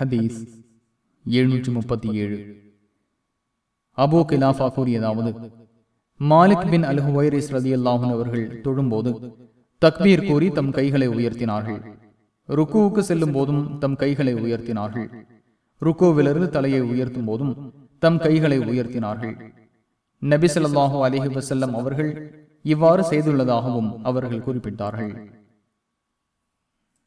ஹதீஸ் எழுநூற்றி முப்பத்தி ஏழு. அபோ கிலாஃபா கூறியதாவது மாலிக் பின் அல் ஹுவைரிஸ் ரதி அல்லாஹன் அவர்கள் தொழும்போது தக்பீர் கூறி தம் கைகளை உயர்த்தினார்கள். ருக்குவுக்கு செல்லும் போதும் தம் கைகளை உயர்த்தினார்கள். ருக்கோவிலிருந்து தலையை உயர்த்தும் போதும் தம் கைகளை உயர்த்தினார்கள். நபி சொல்லாஹு அலிஹி வசல்லம் அவர்கள் இவ்வாறு செய்துள்ளதாகவும் அவர்கள் குறிப்பிட்டார்கள்.